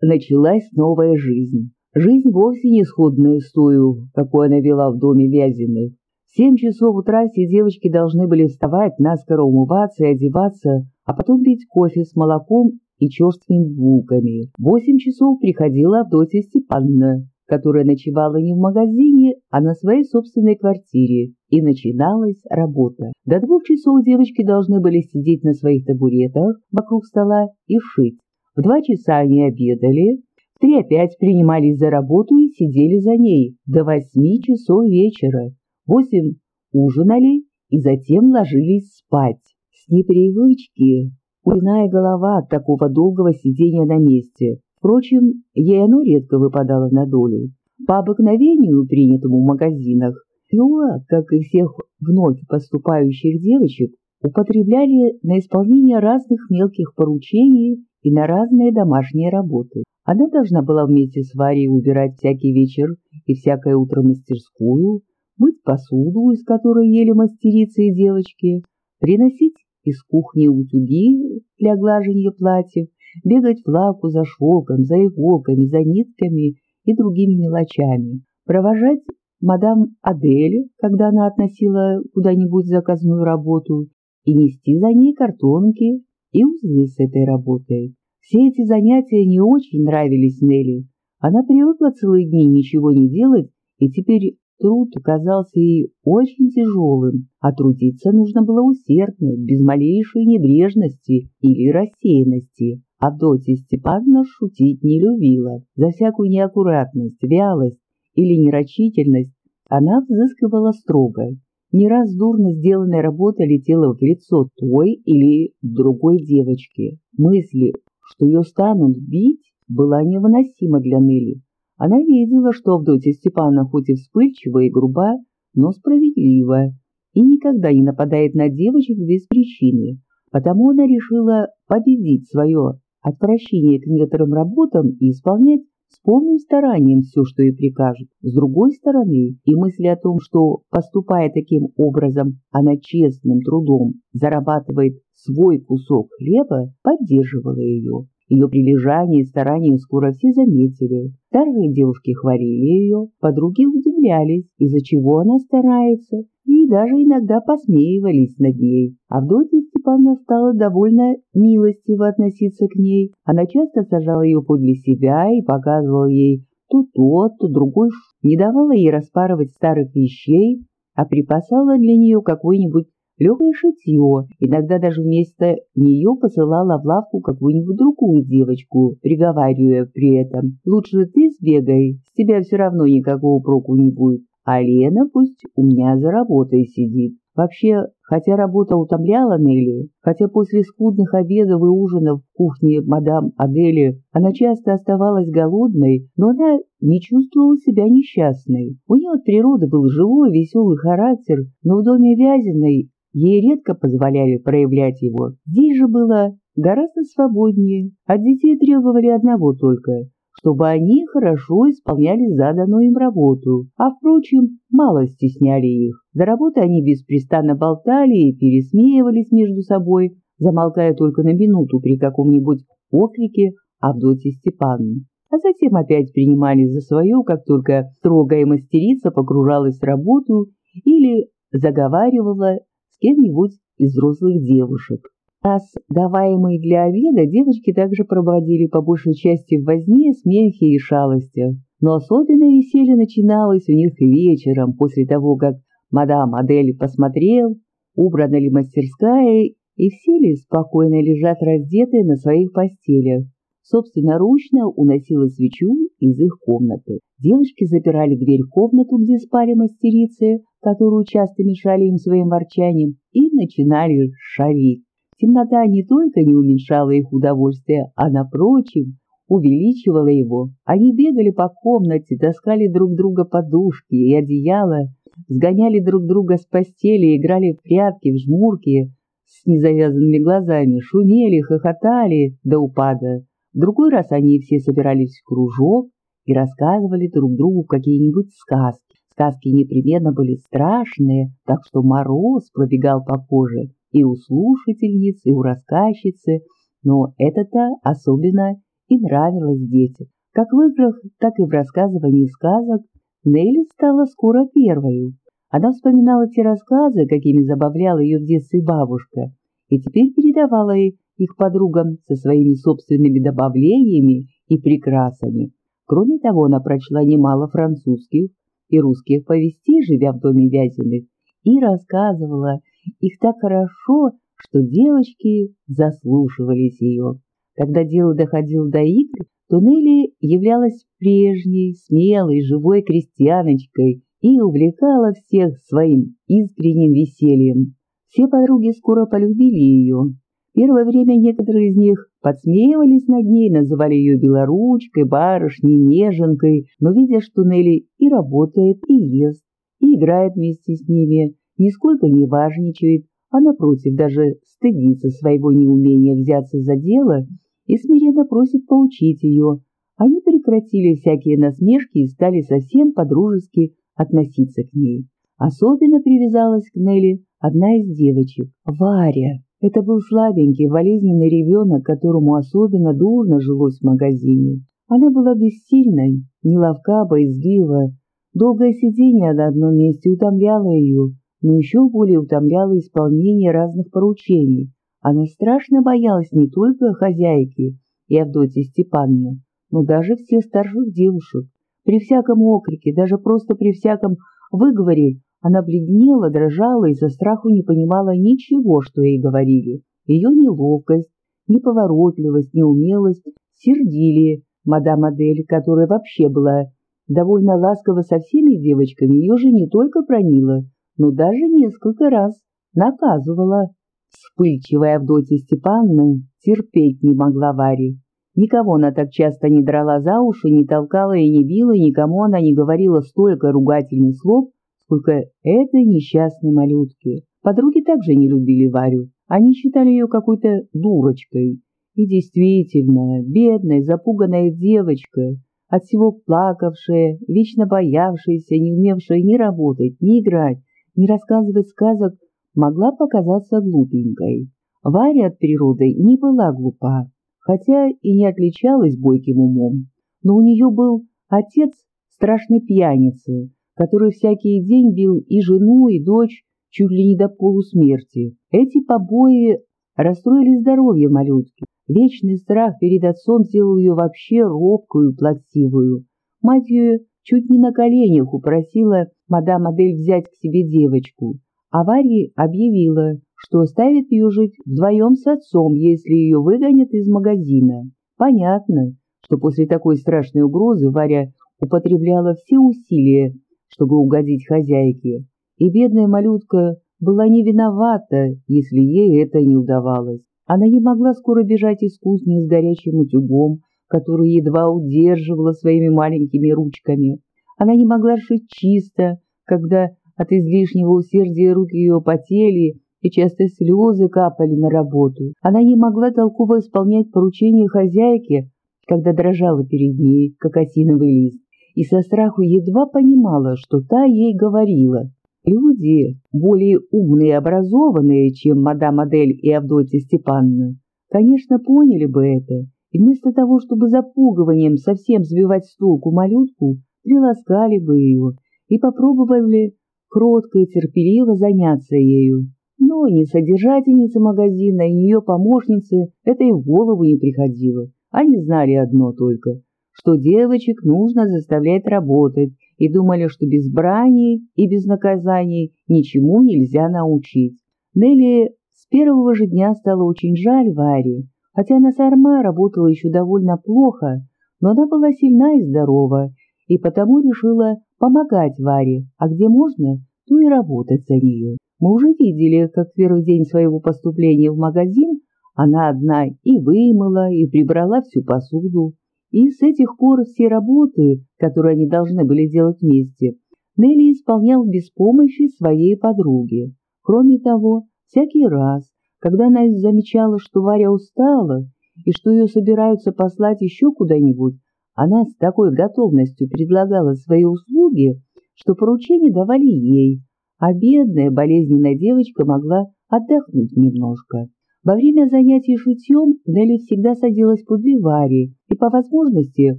началась новая жизнь. Жизнь вовсе не сходная с тою, какую она вела в доме Вязиных. В семь часов утра все девочки должны были вставать, наскоро умываться и одеваться, а потом пить кофе с молоком и черствыми булками. В восемь часов приходила Авдотья Степановна, которая ночевала не в магазине, а на своей собственной квартире, и начиналась работа. До двух часов девочки должны были сидеть на своих табуретах вокруг стола и шить. В два часа они обедали, в три опять принимались за работу и сидели за ней до восьми часов вечера. Восемь ужинали и затем ложились спать. С непривычки Уйная голова от такого долгого сидения на месте. Впрочем, ей оно редко выпадало на долю. По обыкновению, принятому в магазинах, Фиола, как и всех вновь поступающих девочек, употребляли на исполнение разных мелких поручений и на разные домашние работы. Она должна была вместе с Варей убирать всякий вечер и всякое утро мастерскую, мыть посуду, из которой ели мастерицы и девочки, приносить из кухни утюги для глажения платьев, бегать в лавку за шелком, за иголками, за нитками и другими мелочами, провожать мадам Адель, когда она относила куда-нибудь заказную работу, и нести за ней картонки и узлы с этой работой. Все эти занятия не очень нравились Нелли. Она привыкла целые дни ничего не делать и теперь Труд казался ей очень тяжелым, а трудиться нужно было усердно, без малейшей небрежности или рассеянности. Авдотья Степановна шутить не любила. За всякую неаккуратность, вялость или нерочительность она взыскивала строго. Не раз дурно сделанная работа летела в лицо той или другой девочки. Мысли, что ее станут бить, была невыносима для Нелли. Она видела, что Авдотья Степановна хоть и вспыльчива и груба, но справедлива и никогда не нападает на девочек без причины, потому она решила победить свое отвращение к некоторым работам и исполнять с полным старанием все, что ей прикажут. С другой стороны, и мысль о том, что, поступая таким образом, она честным трудом зарабатывает свой кусок хлеба, поддерживала ее. Ее прилежание и старания скоро все заметили. Старые девушки хвалили ее, подруги удивлялись, из-за чего она старается, и даже иногда посмеивались над ней. Авдотья Степановна стала довольно милостиво относиться к ней. Она часто сажала ее подле себя и показывала ей то тот, то другой, не давала ей распарывать старых вещей, а припасала для нее какой-нибудь легкое шитье, иногда даже вместо нее посылала в лавку какую-нибудь другую девочку, приговаривая при этом, «Лучше ты сбегай, с тебя все равно никакого проку не будет, а Лена пусть у меня за работой сидит». Вообще, хотя работа утомляла Нелли, хотя после скудных обедов и ужинов в кухне мадам Адели она часто оставалась голодной, но она не чувствовала себя несчастной. У нее от природы был живой, веселый характер, но в доме Вязиной Ей редко позволяли проявлять его. Здесь же было гораздо свободнее. От детей требовали одного только — чтобы они хорошо исполняли заданную им работу, а, впрочем, мало стесняли их. За работой они беспрестанно болтали и пересмеивались между собой, замолкая только на минуту при каком-нибудь окрике Авдотьи Степановны. А затем опять принимались за свое, как только строгая мастерица погружалась в работу или заговаривала кем-нибудь из взрослых девушек. Раз, даваемый для обеда, девочки также проводили по большей части в возне, смехе и шалостях. Но особенно веселье начиналось у них вечером, после того, как мадам Адель посмотрел, убрана ли мастерская, и все ли спокойно лежат раздетые на своих постелях. Собственноручно уносила свечу из их комнаты. Девочки запирали дверь в комнату, где спали мастерицы, которую часто мешали им своим ворчанием, и начинали шалить. Темнота не только не уменьшала их удовольствия, а, напротив, увеличивала его. Они бегали по комнате, таскали друг друга подушки и одеяла, сгоняли друг друга с постели, играли в прятки, в жмурки с незавязанными глазами, шумели, хохотали до упада. Другой раз они все собирались в кружок и рассказывали друг другу какие-нибудь сказки. Сказки непременно были страшные, так что мороз пробегал по коже и у слушательниц, и у рассказчицы, но это-то особенно и нравилось детям. Как в играх, так и в рассказывании сказок Нелли стала скоро первою. Она вспоминала те рассказы, какими забавляла ее в детстве бабушка, и теперь передавала их подругам со своими собственными добавлениями и прикрасами. Кроме того, она прочла немало французских и русских повестей, живя в доме Вязиных, и рассказывала их так хорошо, что девочки заслушивались ее. Когда дело доходило до игр, то Нелли являлась прежней, смелой, живой крестьяночкой и увлекала всех своим искренним весельем. Все подруги скоро полюбили ее. Первое время некоторые из них подсмеивались над ней, называли ее белоручкой, барышней, неженкой, но видя, что Нелли и работает, и ест, и играет вместе с ними, нисколько не важничает, а напротив даже стыдится своего неумения взяться за дело и смиренно просит поучить ее. Они прекратили всякие насмешки и стали совсем по-дружески относиться к ней. Особенно привязалась к Нелли одна из девочек — Варя. Это был слабенький, болезненный ребенок, которому особенно дурно жилось в магазине. Она была бессильной, неловка, боязлива. Долгое сидение на одном месте утомляло ее, но еще более утомляло исполнение разных поручений. Она страшно боялась не только хозяйки и Авдотьи Степанны, но даже всех старших девушек. При всяком окрике, даже просто при всяком выговоре она бледнела, дрожала и со страху не понимала ничего, что ей говорили. Ее неловкость, неповоротливость, неумелость сердили мадам Адель, которая вообще была довольно ласкова со всеми девочками, ее же не только пронила, но даже несколько раз наказывала. Вспыльчивая Авдотья Степановна терпеть не могла Варе. Никого она так часто не драла за уши, не толкала и не била, никому она не говорила столько ругательных слов, сколько этой несчастной малютки. Подруги также не любили Варю. Они считали ее какой-то дурочкой. И действительно, бедная, запуганная девочка, от всего плакавшая, вечно боявшаяся, не умевшая ни работать, ни играть, ни рассказывать сказок, могла показаться глупенькой. Варя от природы не была глупа, хотя и не отличалась бойким умом. Но у нее был отец страшной пьяницы, который всякий день бил и жену, и дочь чуть ли не до полусмерти. Эти побои расстроили здоровье малютки. Вечный страх перед отцом сделал ее вообще робкую, плаксивую. Мать ее чуть не на коленях упросила мадам Адель взять к себе девочку. Аварии объявила, что оставит ее жить вдвоем с отцом, если ее выгонят из магазина. Понятно, что после такой страшной угрозы Варя употребляла все усилия, чтобы угодить хозяйке, и бедная малютка была не виновата, если ей это не удавалось. Она не могла скоро бежать из кузни с горячим утюгом, которую едва удерживала своими маленькими ручками. Она не могла шить чисто, когда от излишнего усердия руки ее потели и часто слезы капали на работу. Она не могла толково исполнять поручения хозяйки, когда дрожала перед ней, как осиновый лист, и со страху едва понимала, что та ей говорила. Люди, более умные и образованные, чем мадам Адель и Авдотья Степановна, конечно, поняли бы это, и вместо того, чтобы запугиванием совсем сбивать с толку малютку, приласкали бы ее и попробовали кротко и терпеливо заняться ею. Но ни содержательница магазина, ни ее помощницы это и в голову не приходило. Они знали одно только, что девочек нужно заставлять работать, и думали, что без брани и без наказаний ничему нельзя научить. Нелли с первого же дня стало очень жаль Варе, хотя она сама работала еще довольно плохо, но она была сильна и здорова, и потому решила помогать Варе, а где можно, то и работать за нее. Мы уже видели, как в первый день своего поступления в магазин она одна и вымыла, и прибрала всю посуду. И с этих пор все работы, которые они должны были делать вместе, Нелли исполнял без помощи своей подруги. Кроме того, всякий раз, когда она замечала, что Варя устала и что ее собираются послать еще куда-нибудь, она с такой готовностью предлагала свои услуги, что поручения давали ей, а бедная болезненная девочка могла отдохнуть немножко. Во время занятий шутьем Нелли всегда садилась подле Вари и по возможности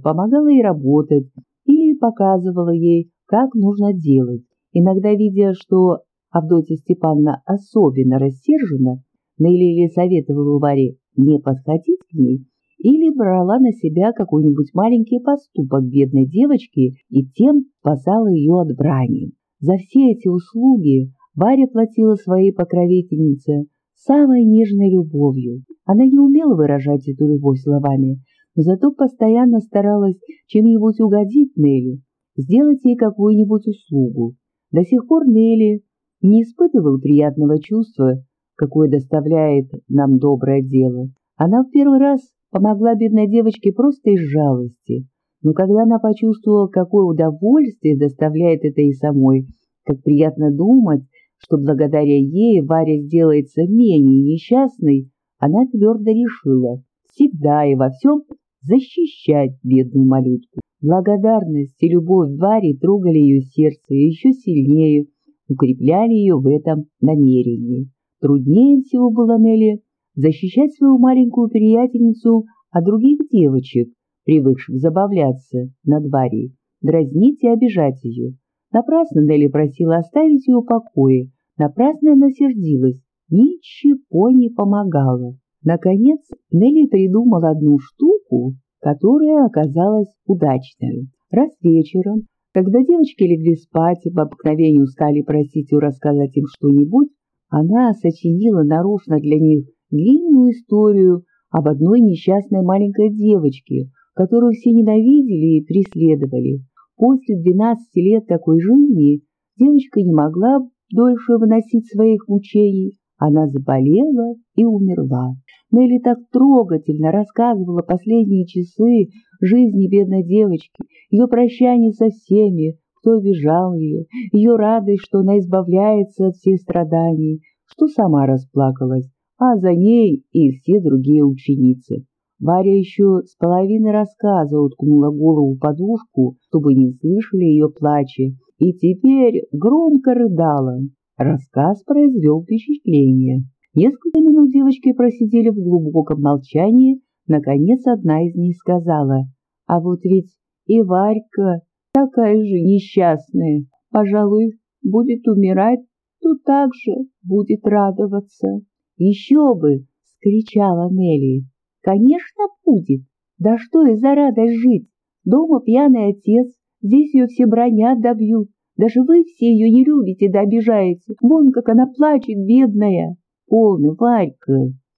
помогала ей работать или показывала ей, как нужно делать. Иногда, видя, что Авдотья Степановна особенно рассержена, Нелли советовала Варе не подходить к ней, или брала на себя какой-нибудь маленький поступок бедной девочки и тем спасала ее от брани. За все эти услуги Варя платила своей покровительнице самой нежной любовью. Она не умела выражать эту любовь словами, но зато постоянно старалась чем-нибудь угодить Нелли, сделать ей какую-нибудь услугу. До сих пор Нелли не испытывал приятного чувства, какое доставляет нам доброе дело. Она в первый раз помогла бедной девочке просто из жалости, но когда она почувствовала, какое удовольствие доставляет это и самой, как приятно думать, что благодаря ей Варя сделается менее несчастной, она твердо решила всегда и во всем защищать бедную малютку. Благодарность и любовь Вари трогали ее сердце еще сильнее, укрепляли ее в этом намерении. Труднее всего было Нелли защищать свою маленькую приятельницу от других девочек, привыкших забавляться над Варей, дразнить и обижать ее. Напрасно Нелли просила оставить ее в покое, напрасно она сердилась, ничего не помогало. Наконец Нелли придумала одну штуку, которая оказалась удачной. Раз вечером, когда девочки легли спать и по обыкновению стали просить ее рассказать им что-нибудь, она сочинила нарочно для них длинную историю об одной несчастной маленькой девочке, которую все ненавидели и преследовали. После двенадцати лет такой жизни девочка не могла дольше выносить своих мучений. Она заболела и умерла. Нелли так трогательно рассказывала последние часы жизни бедной девочки, ее прощание со всеми, кто обижал ее, ее радость, что она избавляется от всех страданий, что сама расплакалась, а за ней и все другие ученицы. Варя еще с половины рассказа уткнула голову в подушку, чтобы не слышали ее плача, и теперь громко рыдала. Рассказ произвел впечатление. Несколько минут девочки просидели в глубоком молчании, наконец одна из них сказала, «А вот ведь и Варька такая же несчастная, пожалуй, будет умирать, то так же будет радоваться». «Еще бы!» — скричала Нелли. «Конечно, будет! Да что и за радость жить! Дома пьяный отец, здесь ее все бронят добьют, даже вы все ее не любите да обижаете. Вон как она плачет, бедная. Полный, Варька,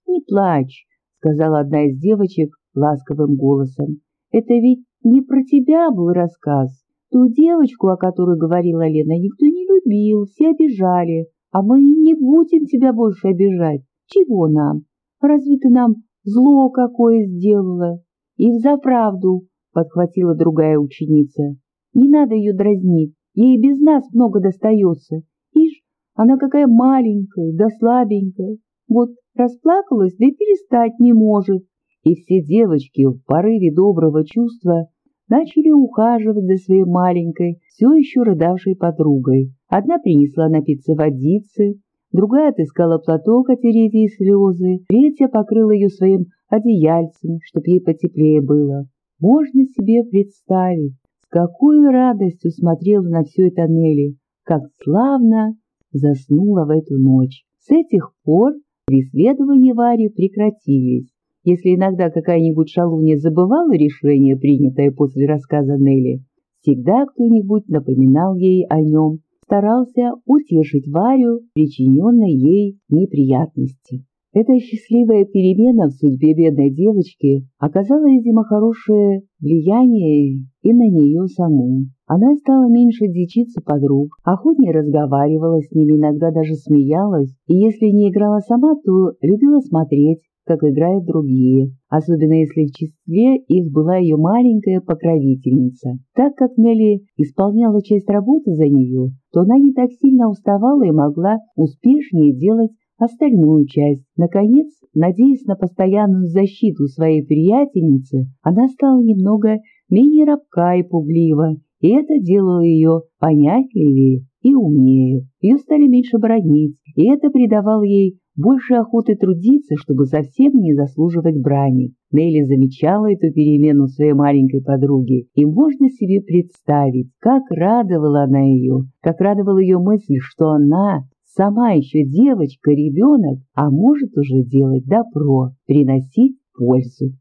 не плачь, сказала одна из девочек ласковым голосом. Это ведь не про тебя был рассказ. Ту девочку, о которой говорила Лена, никто не любил, все обижали. А мы не будем тебя больше обижать. Чего нам? Разве ты нам зло какое сделала? И взаправду, подхватила другая ученица. Не надо ее дразнить. Ей без нас много достается. Ишь, она какая маленькая, да слабенькая. Вот расплакалась, да и перестать не может. И все девочки в порыве доброго чувства начали ухаживать за своей маленькой, все еще рыдавшей подругой. Одна принесла напиться водицы, другая отыскала платок отереть ей слезы, третья покрыла ее своим одеяльцем, чтоб ей потеплее было. Можно себе представить, какой радостью смотрела на все это Нелли, как славно заснула в эту ночь. С этих пор преследования Вари прекратились. Если иногда какая-нибудь шалунья забывала решение, принятое после рассказа Нелли, всегда кто-нибудь напоминал ей о нем, старался утешить Варю, причиненной ей неприятности. Эта счастливая перемена в судьбе бедной девочки оказала, видимо, хорошее влияние и на нее саму. Она стала меньше дичиться подруг, охотнее разговаривала с ними, иногда даже смеялась, и если не играла сама, то любила смотреть, как играют другие, особенно если в числе их была ее маленькая покровительница. Так как Нелли исполняла часть работы за нее, то она не так сильно уставала и могла успешнее делать остальную часть. Наконец, надеясь на постоянную защиту своей приятельницы, она стала немного менее рабка и пуглива, и это делало ее понятливее и умнее. Ее стали меньше бронить, и это придавало ей больше охоты трудиться, чтобы совсем не заслуживать брани. Нелли замечала эту перемену своей маленькой подруги, и можно себе представить, как радовала она ее, как радовала ее мысль, что она сама еще девочка, ребенок, а может уже делать добро, приносить пользу.